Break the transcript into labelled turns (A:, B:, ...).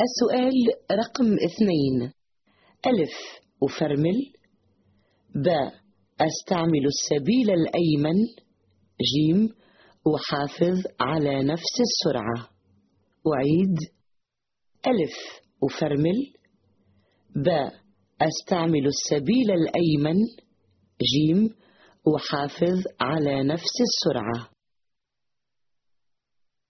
A: السؤال رقم اثنين. ألف أفرمل. باء أستعمل السبيل الأيمن. جيم. أحافظ على نفس السرعة. أعيد. ألف أفرمل. باء أستعمل السبيل الأيمن. جيم. أحافظ على نفس السرعة.